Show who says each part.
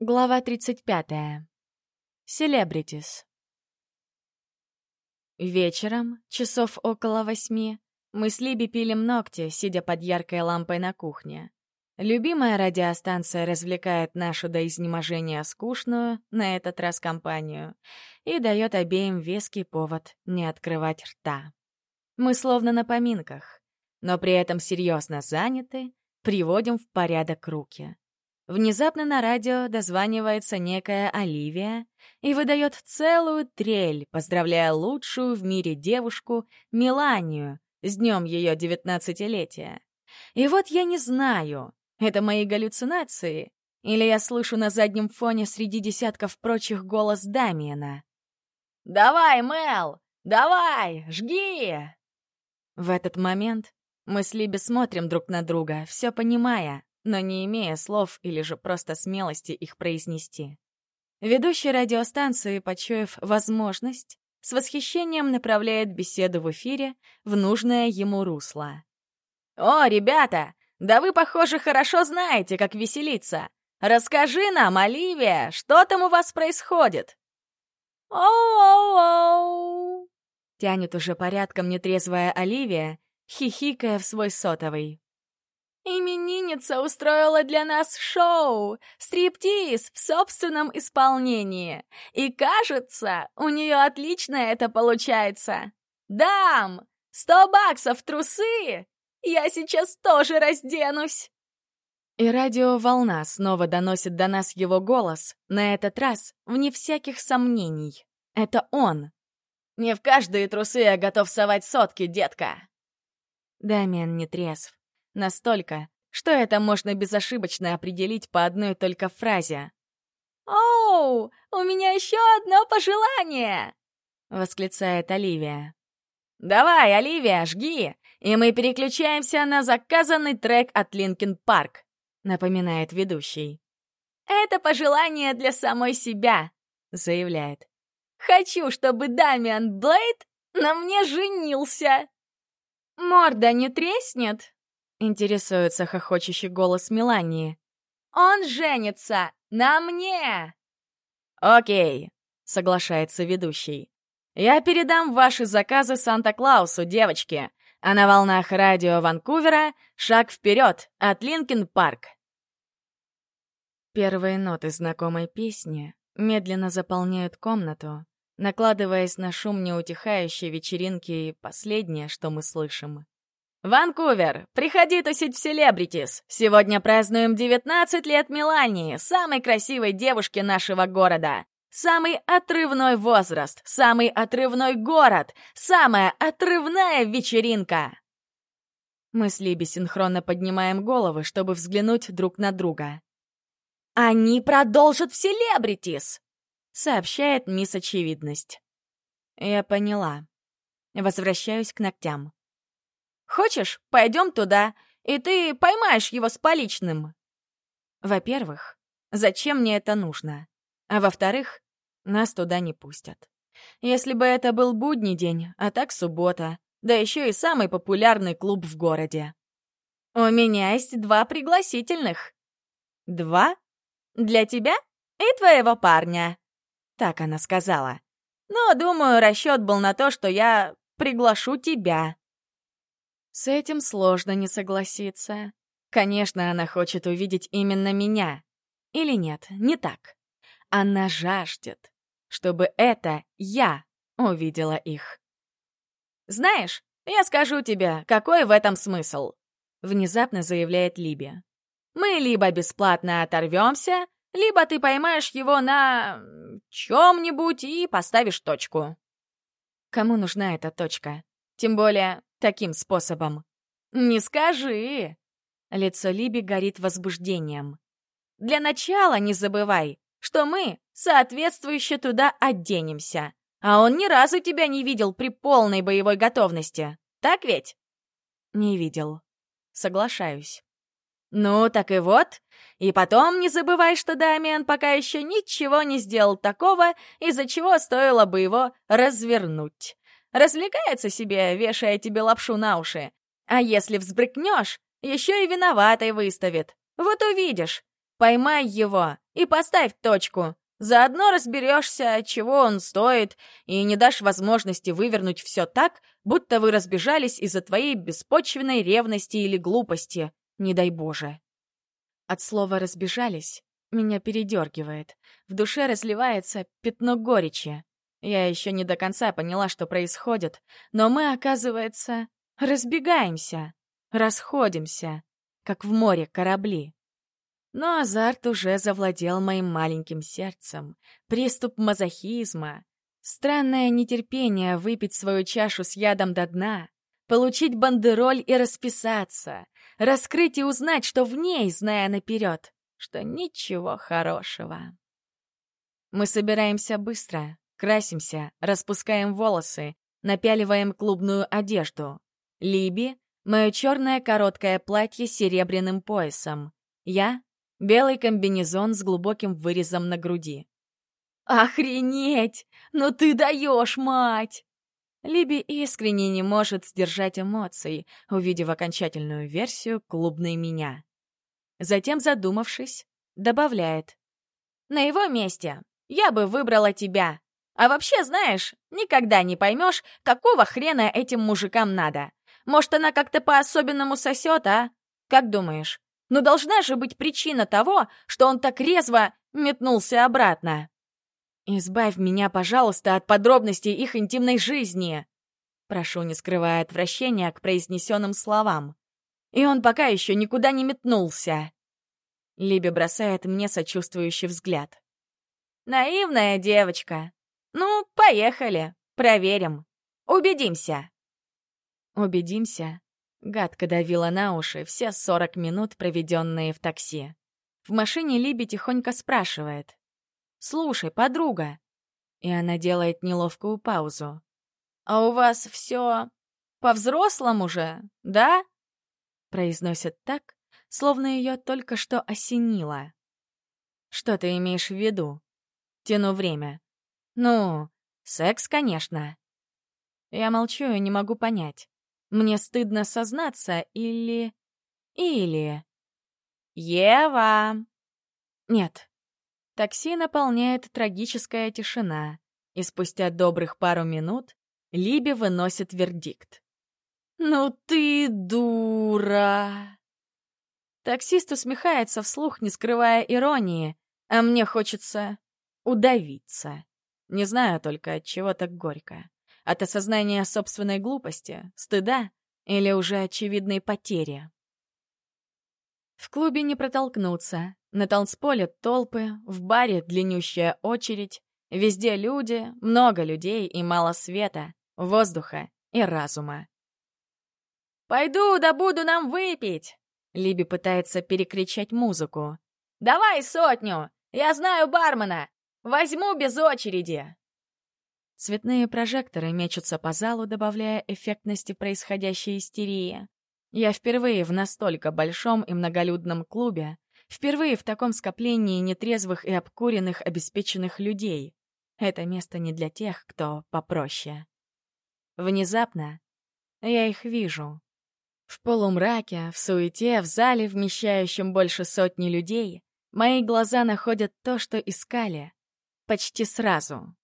Speaker 1: Глава 35. Селебритис. Вечером, часов около восьми, мы с Либи пилим ногти, сидя под яркой лампой на кухне. Любимая радиостанция развлекает нашу до изнеможения скучную, на этот раз компанию, и дает обеим веский повод не открывать рта. Мы словно на поминках, но при этом серьезно заняты, приводим в порядок руки. Внезапно на радио дозванивается некая Оливия и выдает целую трель, поздравляя лучшую в мире девушку Миланию с днем ее девятнадцатилетия. И вот я не знаю, это мои галлюцинации или я слышу на заднем фоне среди десятков прочих голос Дамиена. «Давай, Мел! Давай! Жги!» В этот момент мы с Либи смотрим друг на друга, все понимая, но не имея слов или же просто смелости их произнести. Ведущий радиостанции, почуяв возможность, с восхищением направляет беседу в эфире в нужное ему русло. «О, ребята, да вы, похоже, хорошо знаете, как веселиться. Расскажи нам, Оливия, что там у вас происходит?» «Оу-оу-оу!» Тянет уже порядком нетрезвая Оливия, хихикая в свой сотовый. Именинница устроила для нас шоу, стриптиз в собственном исполнении. И кажется, у нее отлично это получается. Дам, сто баксов трусы! Я сейчас тоже разденусь. И радиоволна снова доносит до нас его голос, на этот раз вне всяких сомнений. Это он. Не в каждые трусы я готов совать сотки, детка. Дамиан не трезв. Настолько, что это можно безошибочно определить по одной только фразе. «Оу, у меня еще одно пожелание!» — восклицает Оливия. «Давай, Оливия, жги, и мы переключаемся на заказанный трек от Linkin Park», — напоминает ведущий. «Это пожелание для самой себя», — заявляет. «Хочу, чтобы Дамиан Блейд на мне женился». «Морда не треснет?» Интересуется хохочущий голос Мелании. «Он женится! На мне!» «Окей», — соглашается ведущий. «Я передам ваши заказы Санта-Клаусу, девочки, а на волнах радио Ванкувера шаг вперед от Linkin Park». Первые ноты знакомой песни медленно заполняют комнату, накладываясь на шум неутихающей вечеринки и последнее, что мы слышим «Ванкувер, приходи тусить в Селебритис! Сегодня празднуем 19 лет Мелании, самой красивой девушки нашего города! Самый отрывной возраст, самый отрывной город, самая отрывная вечеринка!» Мы с Либи синхронно поднимаем головы, чтобы взглянуть друг на друга. «Они продолжат в Селебритис!» — сообщает мисс Очевидность. Я поняла. Возвращаюсь к ногтям. Хочешь, пойдем туда, и ты поймаешь его с поличным?» Во-первых, зачем мне это нужно? А во-вторых, нас туда не пустят. Если бы это был будний день, а так суббота, да еще и самый популярный клуб в городе. У меня есть два пригласительных. Два? Для тебя и твоего парня. Так она сказала. Но, думаю, расчет был на то, что я приглашу тебя. С этим сложно не согласиться. Конечно, она хочет увидеть именно меня. Или нет, не так. Она жаждет, чтобы это я увидела их. «Знаешь, я скажу тебе, какой в этом смысл?» Внезапно заявляет Либи. «Мы либо бесплатно оторвемся, либо ты поймаешь его на... чем-нибудь и поставишь точку». Кому нужна эта точка? Тем более, таким способом. «Не скажи!» Лицо Либи горит возбуждением. «Для начала не забывай, что мы соответствующе туда оденемся. А он ни разу тебя не видел при полной боевой готовности. Так ведь?» «Не видел. Соглашаюсь». «Ну, так и вот. И потом не забывай, что Дамиан пока еще ничего не сделал такого, из-за чего стоило бы его развернуть. Развлекается себе, вешая тебе лапшу на уши. А если взбрыкнешь, еще и виноватой выставит. Вот увидишь. Поймай его, и поставь точку. Заодно разберешься, чего он стоит, и не дашь возможности вывернуть все так, будто вы разбежались из-за твоей беспочвенной ревности или глупости, не дай Боже. От слова «разбежались» меня передергивает. В душе разливается пятно горечи. Я еще не до конца поняла, что происходит, но мы, оказывается, разбегаемся, расходимся, как в море корабли. Но азарт уже завладел моим маленьким сердцем. Приступ мазохизма. Странное нетерпение выпить свою чашу с ядом до дна, получить бандероль и расписаться, раскрыть и узнать, что в ней, зная наперед, что ничего хорошего. Мы собираемся быстро, красимся, распускаем волосы, напяливаем клубную одежду. Либи — мое черное короткое платье с серебряным поясом. Я Белый комбинезон с глубоким вырезом на груди. «Охренеть! Ну ты даешь, мать!» Либи искренне не может сдержать эмоций, увидев окончательную версию клубной меня. Затем, задумавшись, добавляет. «На его месте я бы выбрала тебя. А вообще, знаешь, никогда не поймешь, какого хрена этим мужикам надо. Может, она как-то по-особенному сосет, а? Как думаешь, но должна же быть причина того, что он так резво метнулся обратно. «Избавь меня, пожалуйста, от подробностей их интимной жизни!» Прошу, не скрывая отвращения к произнесенным словам. И он пока еще никуда не метнулся. Либи бросает мне сочувствующий взгляд. «Наивная девочка. Ну, поехали, проверим, убедимся». «Убедимся?» Гадко давила на уши все сорок минут, проведенные в такси. В машине Либи тихонько спрашивает. «Слушай, подруга!» И она делает неловкую паузу. «А у вас все по-взрослому же, да?» Произносит так, словно ее только что осенило. «Что ты имеешь в виду?» Тяну время. «Ну, секс, конечно». Я молчу и не могу понять. Мне стыдно сознаться или... Или... Ева! Нет. Такси наполняет трагическая тишина, и спустя добрых пару минут Либи выносит вердикт. «Ну ты дура!» Таксист усмехается вслух, не скрывая иронии, а мне хочется удавиться. Не знаю только, от чего так горько. От осознания собственной глупости, стыда или уже очевидной потери. В клубе не протолкнуться. На танцполе толпы, в баре длиннющая очередь. Везде люди, много людей и мало света, воздуха и разума. «Пойду да буду нам выпить!» Либи пытается перекричать музыку. «Давай сотню! Я знаю бармена! Возьму без очереди!» Цветные прожекторы мечутся по залу, добавляя эффектности происходящей истерии. Я впервые в настолько большом и многолюдном клубе, впервые в таком скоплении нетрезвых и обкуренных обеспеченных людей. Это место не для тех, кто попроще. Внезапно я их вижу. В полумраке, в суете, в зале, вмещающем больше сотни людей, мои глаза находят то, что искали. Почти сразу.